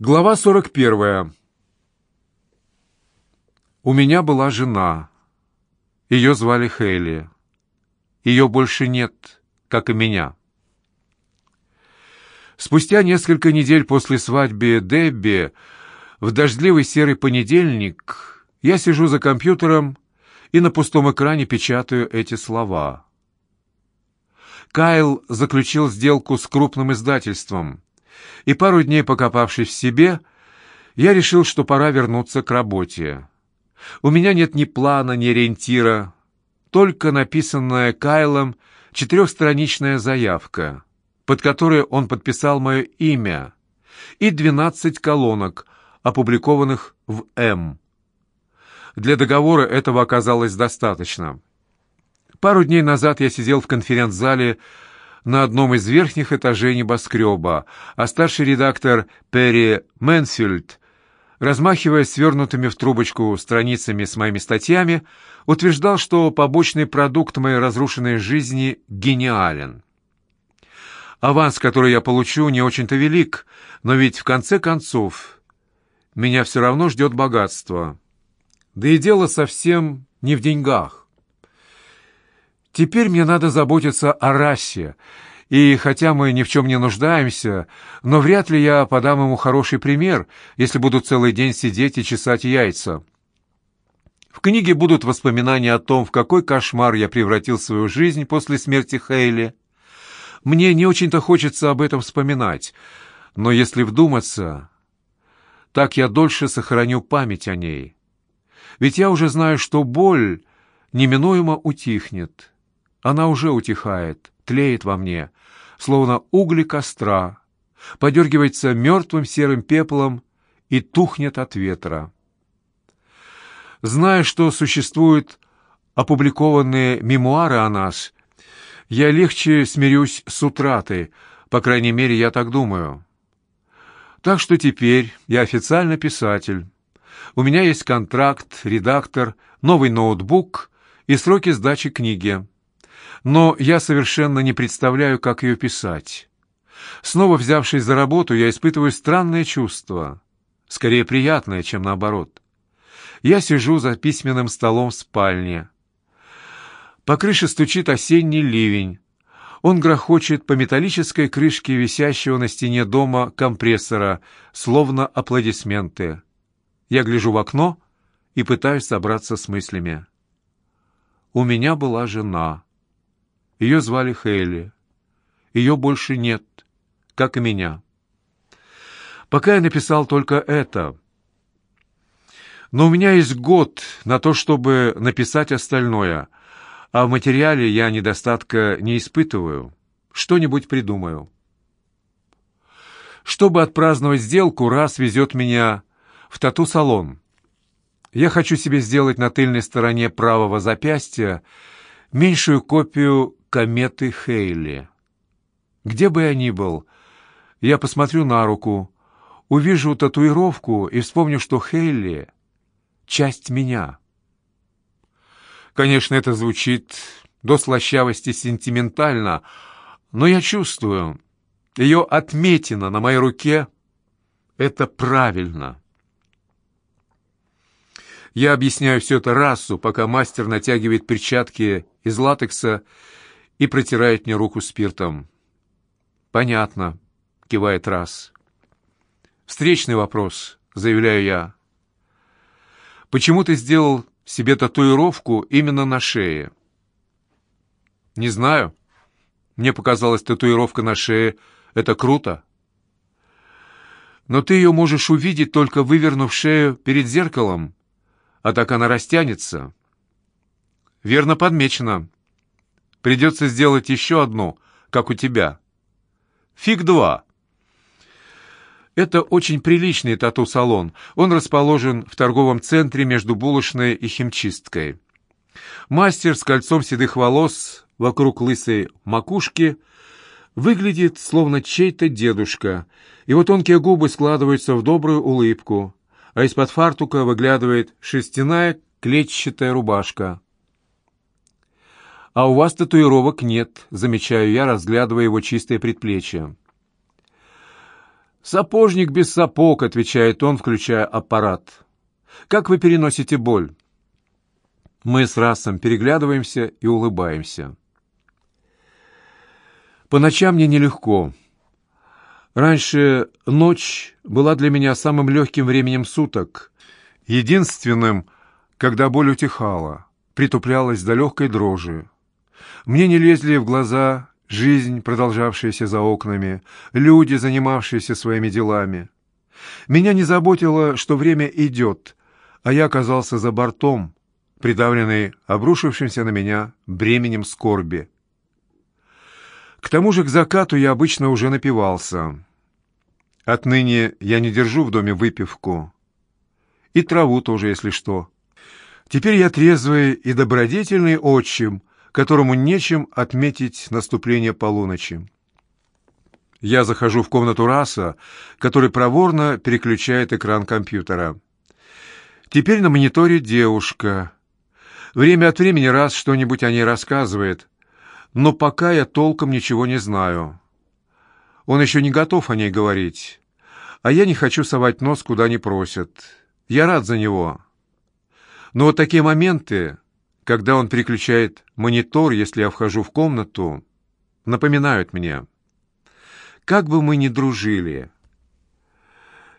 Глава 41. У меня была жена. Ее звали Хейли. Ее больше нет, как и меня. Спустя несколько недель после свадьбы Дебби, в дождливый серый понедельник, я сижу за компьютером и на пустом экране печатаю эти слова. Кайл заключил сделку с крупным издательством, и пару дней покопавшись в себе, я решил, что пора вернуться к работе. У меня нет ни плана, ни ориентира, только написанная Кайлом четырехстраничная заявка, под которой он подписал мое имя, и двенадцать колонок, опубликованных в «М». Для договора этого оказалось достаточно. Пару дней назад я сидел в конференц-зале на одном из верхних этажей небоскреба, а старший редактор Перри Мэнсфилд, размахивая свернутыми в трубочку страницами с моими статьями, утверждал, что побочный продукт моей разрушенной жизни гениален. Аванс, который я получу, не очень-то велик, но ведь в конце концов меня все равно ждет богатство. Да и дело совсем не в деньгах. Теперь мне надо заботиться о расе, и хотя мы ни в чем не нуждаемся, но вряд ли я подам ему хороший пример, если буду целый день сидеть и чесать яйца. В книге будут воспоминания о том, в какой кошмар я превратил свою жизнь после смерти Хейли. Мне не очень-то хочется об этом вспоминать, но если вдуматься, так я дольше сохраню память о ней. Ведь я уже знаю, что боль неминуемо утихнет». Она уже утихает, тлеет во мне, словно угли костра, подергивается мертвым серым пеплом и тухнет от ветра. Зная, что существуют опубликованные мемуары о нас, я легче смирюсь с утратой, по крайней мере, я так думаю. Так что теперь я официально писатель. У меня есть контракт, редактор, новый ноутбук и сроки сдачи книги но я совершенно не представляю, как ее писать. Снова взявшись за работу, я испытываю странное чувство, скорее приятное, чем наоборот. Я сижу за письменным столом в спальне. По крыше стучит осенний ливень. Он грохочет по металлической крышке висящего на стене дома компрессора, словно аплодисменты. Я гляжу в окно и пытаюсь собраться с мыслями. У меня была жена. Ее звали Хейли. Ее больше нет, как и меня. Пока я написал только это. Но у меня есть год на то, чтобы написать остальное, а в материале я недостатка не испытываю. Что-нибудь придумаю. Чтобы отпраздновать сделку, раз везет меня в тату-салон. Я хочу себе сделать на тыльной стороне правого запястья меньшую копию кометы Хейли. Где бы я ни был, я посмотрю на руку, увижу татуировку и вспомню, что Хейли — часть меня. Конечно, это звучит до слащавости сентиментально, но я чувствую, ее отметина на моей руке — это правильно. Я объясняю все это расу, пока мастер натягивает перчатки из латекса и протирает мне руку спиртом. «Понятно», — кивает раз. «Встречный вопрос», — заявляю я. «Почему ты сделал себе татуировку именно на шее?» «Не знаю. Мне показалось, татуировка на шее — это круто. Но ты ее можешь увидеть, только вывернув шею перед зеркалом, а так она растянется». «Верно подмечено. Придется сделать еще одну, как у тебя. Фиг два. Это очень приличный тату-салон. Он расположен в торговом центре между булочной и химчисткой. Мастер с кольцом седых волос вокруг лысой макушки выглядит словно чей-то дедушка. Его тонкие губы складываются в добрую улыбку, а из-под фартука выглядывает шерстяная клетчатая рубашка. «А у вас татуировок нет», — замечаю я, разглядывая его чистое предплечье. «Сапожник без сапог», — отвечает он, включая аппарат. «Как вы переносите боль?» Мы с Расом переглядываемся и улыбаемся. По ночам мне нелегко. Раньше ночь была для меня самым легким временем суток, единственным, когда боль утихала, притуплялась до легкой дрожи. Мне не лезли в глаза жизнь, продолжавшаяся за окнами, люди, занимавшиеся своими делами. Меня не заботило, что время идет, а я оказался за бортом, придавленный обрушившимся на меня бременем скорби. К тому же к закату я обычно уже напивался. Отныне я не держу в доме выпивку. И траву тоже, если что. Теперь я трезвый и добродетельный отчим, которому нечем отметить наступление полуночи. Я захожу в комнату Раса, который проворно переключает экран компьютера. Теперь на мониторе девушка. Время от времени раз что-нибудь о ней рассказывает, но пока я толком ничего не знаю. Он еще не готов о ней говорить, а я не хочу совать нос, куда не просят. Я рад за него. Но вот такие моменты, когда он переключает монитор, если я вхожу в комнату, напоминают мне. Как бы мы ни дружили,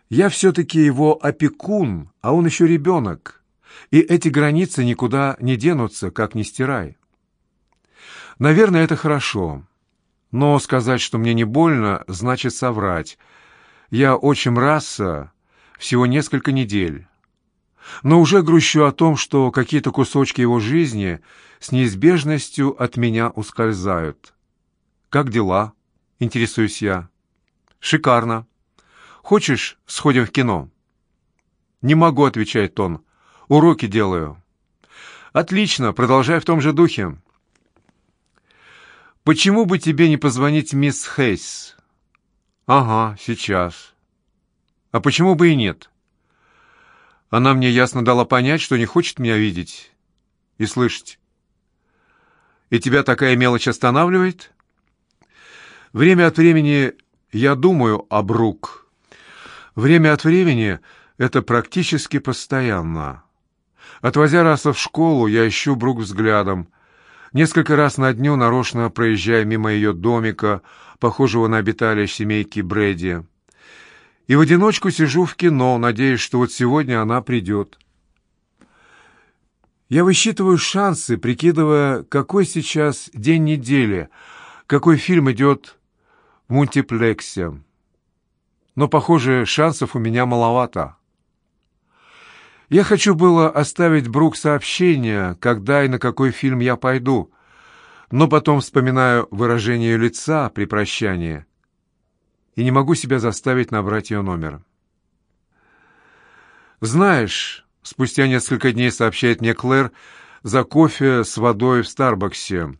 я все-таки его опекун, а он еще ребенок, и эти границы никуда не денутся, как ни стирай. Наверное, это хорошо. Но сказать, что мне не больно, значит соврать. Я очень раса всего несколько недель. Но уже грущу о том, что какие-то кусочки его жизни с неизбежностью от меня ускользают. «Как дела?» — интересуюсь я. «Шикарно. Хочешь, сходим в кино?» «Не могу», — отвечает он. «Уроки делаю». «Отлично, продолжай в том же духе». «Почему бы тебе не позвонить мисс Хейс?» «Ага, сейчас». «А почему бы и нет?» Она мне ясно дала понять, что не хочет меня видеть и слышать. «И тебя такая мелочь останавливает?» «Время от времени я думаю об Рук. Время от времени это практически постоянно. Отвозя Раса в школу, я ищу Брук взглядом, Несколько раз на дню, нарочно проезжая мимо ее домика, похожего на обиталище семейки Брэди. И в одиночку сижу в кино, надеясь, что вот сегодня она придет. Я высчитываю шансы, прикидывая, какой сейчас день недели, какой фильм идет в мультиплексе. Но, похоже, шансов у меня маловато. Я хочу было оставить Брук сообщение, когда и на какой фильм я пойду, но потом вспоминаю выражение лица при прощании и не могу себя заставить набрать ее номер. «Знаешь», — спустя несколько дней сообщает мне Клэр, за кофе с водой в Старбаксе,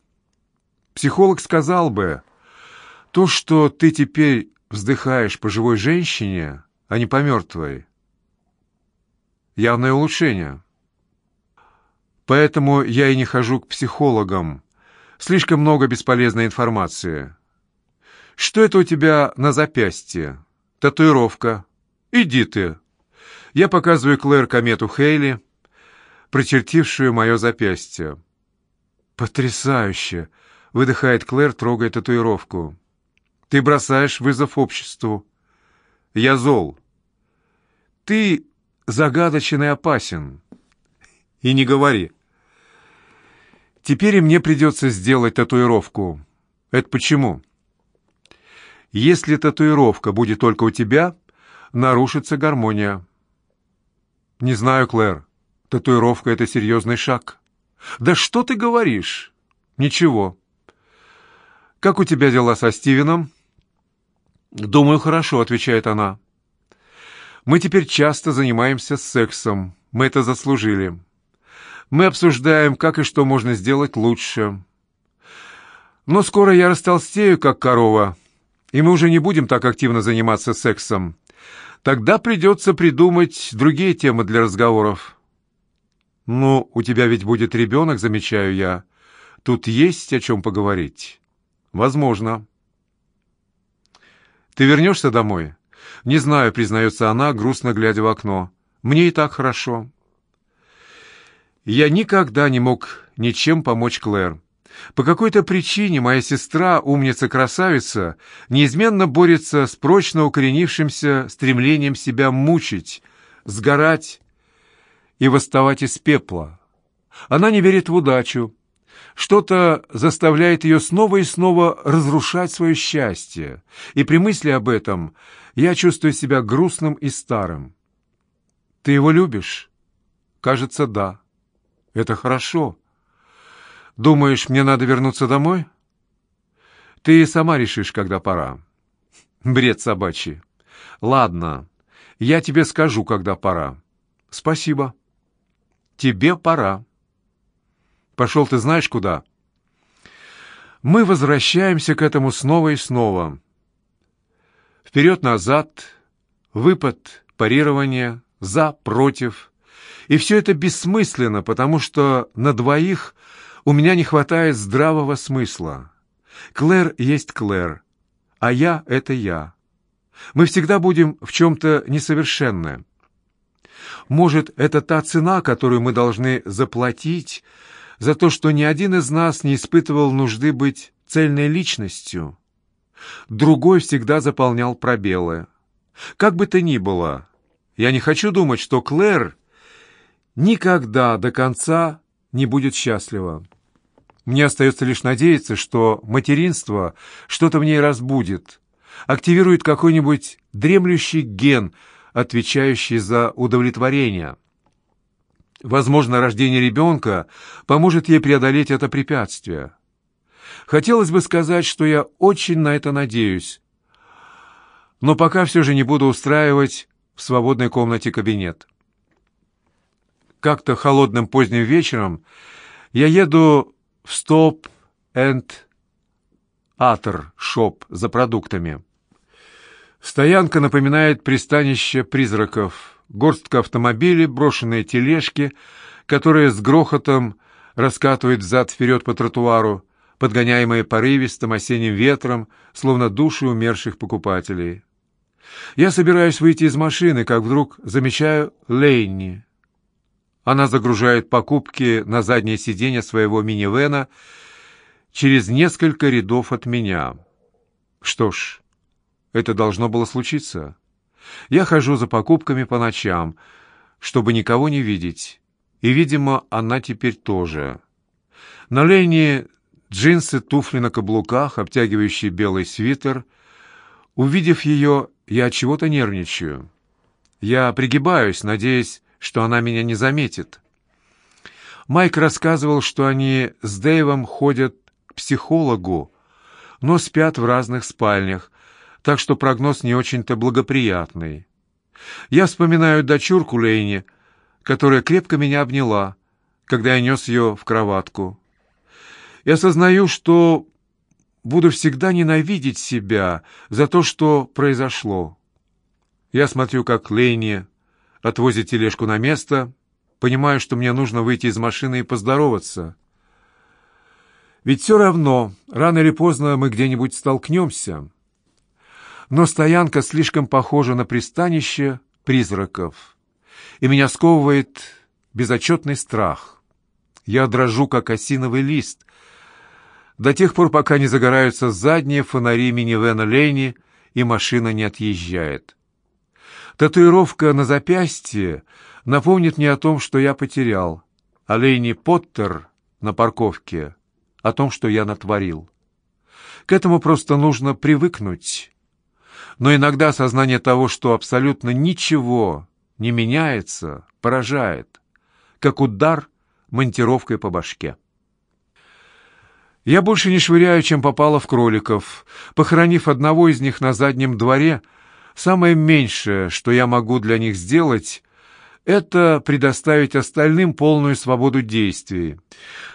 психолог сказал бы, то, что ты теперь вздыхаешь по живой женщине, а не по мертвой, явное улучшение. Поэтому я и не хожу к психологам. Слишком много бесполезной информации. Что это у тебя на запястье? Татуировка. Иди ты. Я показываю Клэр комету Хейли, прочертившую мое запястье. «Потрясающе!» — выдыхает Клэр, трогая татуировку. «Ты бросаешь вызов обществу. Я зол. Ты загадочен и опасен. И не говори. Теперь мне придется сделать татуировку. Это почему? Если татуировка будет только у тебя, нарушится гармония. Не знаю, Клэр. Татуировка — это серьезный шаг. Да что ты говоришь? Ничего. Как у тебя дела со Стивеном? Думаю, хорошо, отвечает она. Мы теперь часто занимаемся сексом. Мы это заслужили. Мы обсуждаем, как и что можно сделать лучше. Но скоро я растолстею, как корова, и мы уже не будем так активно заниматься сексом. Тогда придется придумать другие темы для разговоров. «Ну, у тебя ведь будет ребенок, замечаю я. Тут есть о чем поговорить». «Возможно». «Ты вернешься домой?» «Не знаю», — признается она, грустно глядя в окно. «Мне и так хорошо». Я никогда не мог ничем помочь Клэр. По какой-то причине моя сестра, умница-красавица, неизменно борется с прочно укоренившимся стремлением себя мучить, сгорать и восставать из пепла. Она не верит в удачу. Что-то заставляет ее снова и снова разрушать свое счастье. И при мысли об этом я чувствую себя грустным и старым. «Ты его любишь?» «Кажется, да». «Это хорошо. Думаешь, мне надо вернуться домой?» «Ты сама решишь, когда пора». «Бред собачий. Ладно, я тебе скажу, когда пора». «Спасибо». «Тебе пора». «Пошел ты знаешь куда?» Мы возвращаемся к этому снова и снова. Вперед-назад, выпад, парирование, за, против. И все это бессмысленно, потому что на двоих у меня не хватает здравого смысла. Клэр есть Клэр, а я — это я. Мы всегда будем в чем-то несовершенны. Может, это та цена, которую мы должны заплатить за то, что ни один из нас не испытывал нужды быть цельной личностью? Другой всегда заполнял пробелы. Как бы то ни было, я не хочу думать, что Клэр никогда до конца не будет счастлива. Мне остается лишь надеяться, что материнство что-то в ней разбудит, активирует какой-нибудь дремлющий ген – отвечающий за удовлетворение. Возможно, рождение ребенка поможет ей преодолеть это препятствие. Хотелось бы сказать, что я очень на это надеюсь, но пока все же не буду устраивать в свободной комнате кабинет. Как-то холодным поздним вечером я еду в Stop and Other Shop за продуктами. Стоянка напоминает пристанище призраков. Горстка автомобилей, брошенные тележки, которые с грохотом раскатывают взад-вперед по тротуару, подгоняемые порывистым осенним ветром, словно души умерших покупателей. Я собираюсь выйти из машины, как вдруг замечаю Лейни. Она загружает покупки на заднее сиденье своего минивэна через несколько рядов от меня. Что ж, это должно было случиться. Я хожу за покупками по ночам, чтобы никого не видеть. И, видимо, она теперь тоже. На Лене джинсы, туфли на каблуках, обтягивающий белый свитер. Увидев ее, я от чего-то нервничаю. Я пригибаюсь, надеясь, что она меня не заметит. Майк рассказывал, что они с Дэйвом ходят к психологу, но спят в разных спальнях, так что прогноз не очень-то благоприятный. Я вспоминаю дочурку Лейни, которая крепко меня обняла, когда я нес ее в кроватку. Я осознаю, что буду всегда ненавидеть себя за то, что произошло. Я смотрю, как Лейни отвозит тележку на место, понимаю, что мне нужно выйти из машины и поздороваться. Ведь все равно, рано или поздно мы где-нибудь столкнемся но стоянка слишком похожа на пристанище призраков, и меня сковывает безотчетный страх. Я дрожу, как осиновый лист, до тех пор, пока не загораются задние фонари минивэна Лени, и машина не отъезжает. Татуировка на запястье напомнит мне о том, что я потерял, а Лейни Поттер на парковке о том, что я натворил. К этому просто нужно привыкнуть но иногда сознание того, что абсолютно ничего не меняется, поражает, как удар монтировкой по башке. Я больше не швыряю, чем попало в кроликов. Похоронив одного из них на заднем дворе, самое меньшее, что я могу для них сделать, это предоставить остальным полную свободу действий.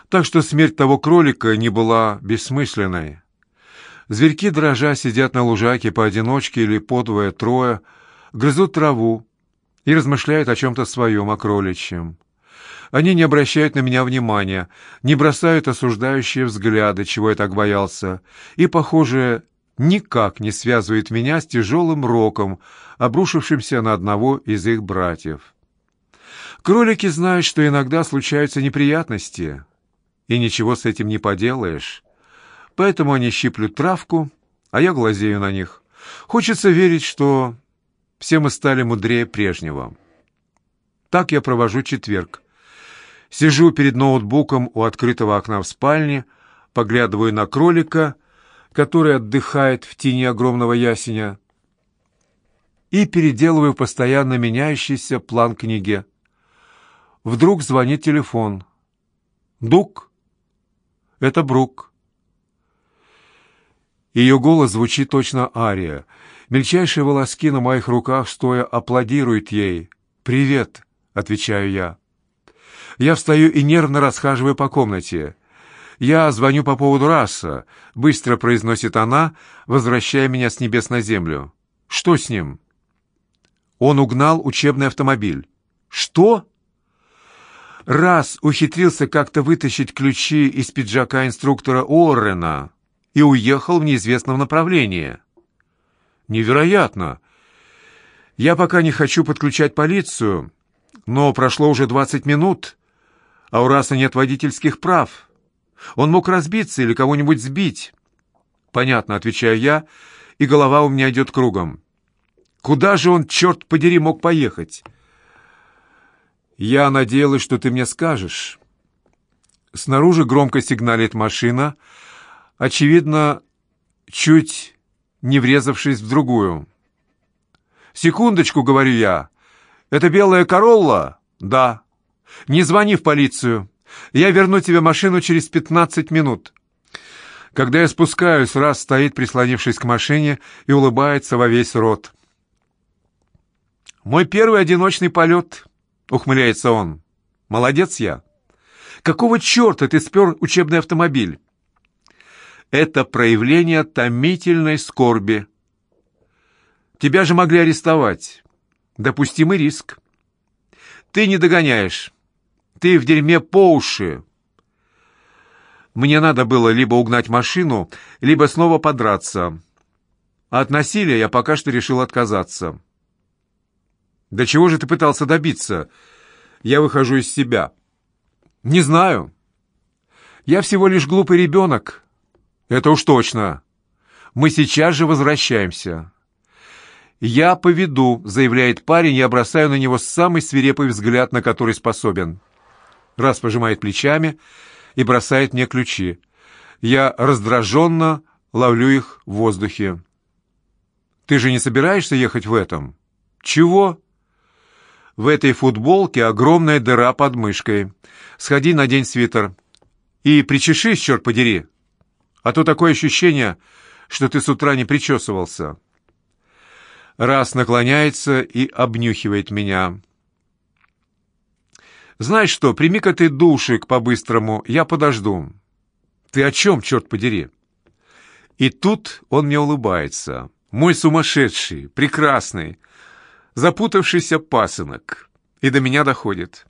Так что смерть того кролика не была бессмысленной. Зверьки дрожа сидят на лужайке поодиночке или по двое-трое, грызут траву и размышляют о чем-то своем, о кроличьем. Они не обращают на меня внимания, не бросают осуждающие взгляды, чего я так боялся, и, похоже, никак не связывает меня с тяжелым роком, обрушившимся на одного из их братьев. Кролики знают, что иногда случаются неприятности, и ничего с этим не поделаешь. Поэтому они щиплют травку, а я глазею на них. Хочется верить, что все мы стали мудрее прежнего. Так я провожу четверг. Сижу перед ноутбуком у открытого окна в спальне, поглядываю на кролика, который отдыхает в тени огромного ясеня, и переделываю постоянно меняющийся план книги. Вдруг звонит телефон. «Дук?» «Это Брук». Ее голос звучит точно ария. Мельчайшие волоски на моих руках стоя аплодируют ей. «Привет», — отвечаю я. Я встаю и нервно расхаживаю по комнате. «Я звоню по поводу раса», — быстро произносит она, возвращая меня с небес на землю. «Что с ним?» Он угнал учебный автомобиль. «Что?» Раз ухитрился как-то вытащить ключи из пиджака инструктора Оррена и уехал в неизвестном направлении. «Невероятно! Я пока не хочу подключать полицию, но прошло уже двадцать минут, а у Раса нет водительских прав. Он мог разбиться или кого-нибудь сбить». «Понятно», — отвечаю я, и голова у меня идет кругом. Куда же он, черт подери, мог поехать? Я надеялась, что ты мне скажешь. Снаружи громко сигналит машина, очевидно, чуть не врезавшись в другую. «Секундочку», — говорю я. «Это белая королла?» «Да». «Не звони в полицию. Я верну тебе машину через пятнадцать минут». Когда я спускаюсь, раз стоит, прислонившись к машине, и улыбается во весь рот. «Мой первый одиночный полет», — ухмыляется он. «Молодец я». «Какого черта ты спер учебный автомобиль?» «Это проявление томительной скорби». «Тебя же могли арестовать. Допустимый риск». «Ты не догоняешь. Ты в дерьме по уши». Мне надо было либо угнать машину, либо снова подраться. От насилия я пока что решил отказаться. Да чего же ты пытался добиться? Я выхожу из себя. Не знаю. Я всего лишь глупый ребенок. Это уж точно. Мы сейчас же возвращаемся. Я поведу, заявляет парень, я бросаю на него самый свирепый взгляд, на который способен. Раз пожимает плечами и бросает мне ключи. Я раздраженно ловлю их в воздухе. Ты же не собираешься ехать в этом? Чего? В этой футболке огромная дыра под мышкой. Сходи, надень свитер. И причешись, черт подери. А то такое ощущение, что ты с утра не причесывался. Раз наклоняется и обнюхивает меня. Знаешь что, прими-ка ты душик по-быстрому, я подожду. Ты о чем, черт подери? И тут он мне улыбается. Мой сумасшедший, прекрасный, запутавшийся пасынок. И до меня доходит.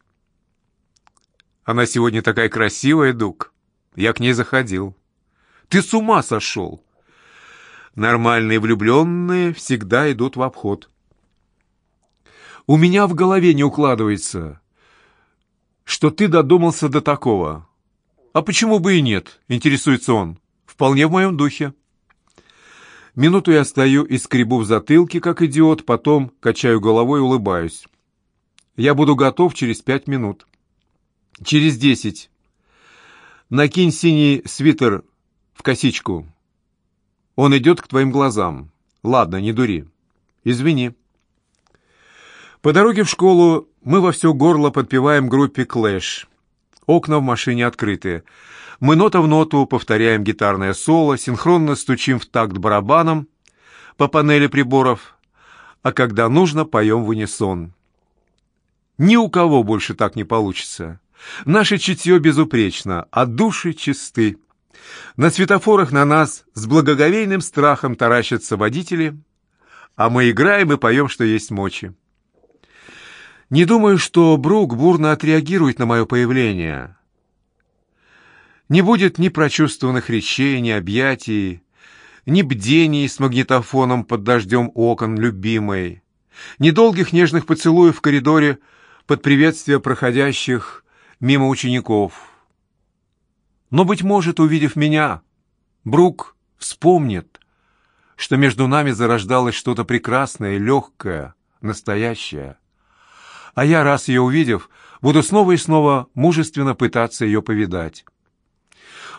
Она сегодня такая красивая, Дук. Я к ней заходил. Ты с ума сошел? Нормальные влюбленные всегда идут в обход. У меня в голове не укладывается, что ты додумался до такого. А почему бы и нет, интересуется он. Вполне в моем духе. Минуту я стою и скребу в затылке, как идиот, потом качаю головой и улыбаюсь. Я буду готов через пять минут. Через десять. Накинь синий свитер в косичку. Он идет к твоим глазам. Ладно, не дури. Извини. По дороге в школу мы во все горло подпеваем группе «Клэш». Окна в машине открыты. Мы нота в ноту повторяем гитарное соло, синхронно стучим в такт барабаном по панели приборов, а когда нужно, поем в унисон. Ни у кого больше так не получится. Наше чутье безупречно, а души чисты. На светофорах на нас с благоговейным страхом таращатся водители, а мы играем и поем, что есть мочи. Не думаю, что Брук бурно отреагирует на мое появление. Не будет ни прочувствованных речей, ни объятий, ни бдений с магнитофоном под дождем окон любимой, ни долгих нежных поцелуев в коридоре под приветствие проходящих мимо учеников. Но, быть может, увидев меня, Брук вспомнит, что между нами зарождалось что-то прекрасное, легкое, настоящее. А я, раз ее увидев, буду снова и снова мужественно пытаться ее повидать.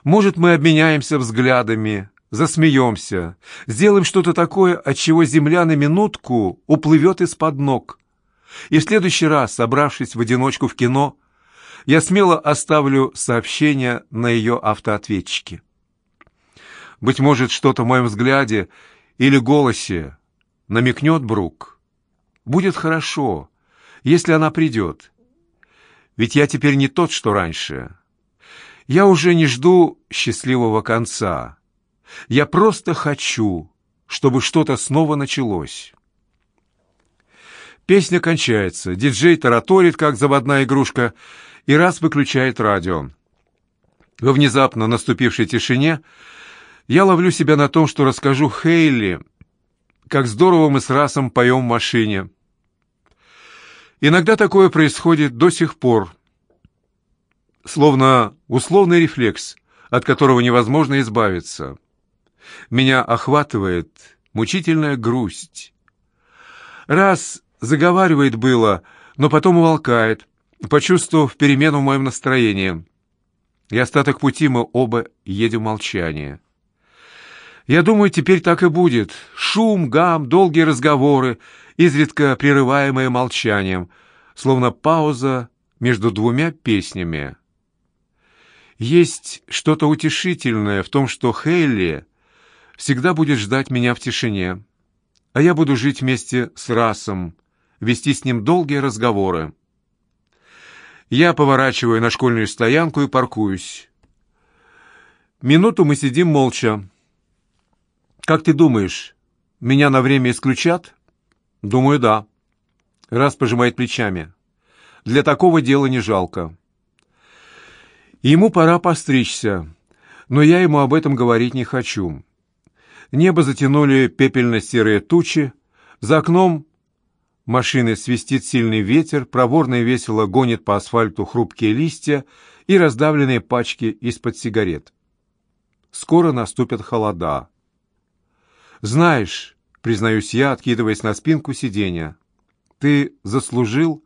Может, мы обменяемся взглядами, засмеемся, сделаем что-то такое, от чего земля на минутку уплывет из-под ног. И в следующий раз, собравшись в одиночку в кино, я смело оставлю сообщение на ее автоответчике. Быть может, что-то в моем взгляде или голосе намекнет Брук. Будет хорошо, если она придет. Ведь я теперь не тот, что раньше. Я уже не жду счастливого конца. Я просто хочу, чтобы что-то снова началось. Песня кончается. Диджей тараторит, как заводная игрушка, и раз выключает радио. Во внезапно наступившей тишине я ловлю себя на том, что расскажу Хейли, как здорово мы с Расом поем в машине. Иногда такое происходит до сих пор, словно условный рефлекс, от которого невозможно избавиться. Меня охватывает мучительная грусть. Раз заговаривает было, но потом умолкает, почувствовав перемену в моем настроении. И остаток пути мы оба едем в молчание. Я думаю, теперь так и будет. Шум, гам, долгие разговоры, изредка прерываемые молчанием, словно пауза между двумя песнями. Есть что-то утешительное в том, что Хейли всегда будет ждать меня в тишине, а я буду жить вместе с Расом, вести с ним долгие разговоры. Я поворачиваю на школьную стоянку и паркуюсь. Минуту мы сидим молча. «Как ты думаешь, меня на время исключат?» «Думаю, да». Раз пожимает плечами. «Для такого дела не жалко». Ему пора постричься, но я ему об этом говорить не хочу. Небо затянули пепельно-серые тучи, за окном машины свистит сильный ветер, проворно и весело гонит по асфальту хрупкие листья и раздавленные пачки из-под сигарет. Скоро наступят холода. «Знаешь», — признаюсь я, откидываясь на спинку сиденья, — «ты заслужил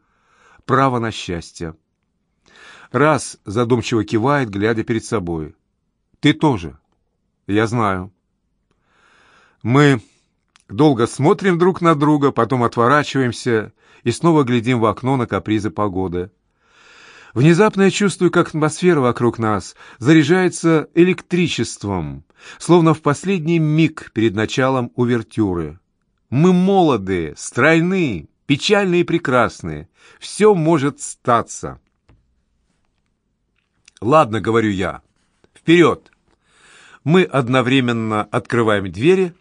право на счастье». Раз задумчиво кивает, глядя перед собой. «Ты тоже». «Я знаю». Мы долго смотрим друг на друга, потом отворачиваемся и снова глядим в окно на капризы погоды. Внезапно я чувствую, как атмосфера вокруг нас заряжается электричеством, словно в последний миг перед началом увертюры. Мы молоды, стройны, печальны и прекрасны. Все может статься. «Ладно», — говорю я, — «вперед!» Мы одновременно открываем двери,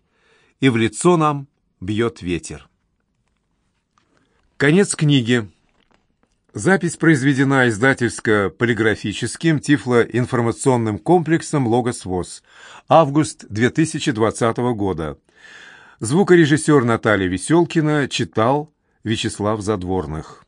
и в лицо нам бьет ветер. Конец книги. Запись произведена издательско-полиграфическим тифлоинформационным комплексом «Логос ВОЗ». Август 2020 года. Звукорежиссер Наталья Веселкина читал Вячеслав Задворных.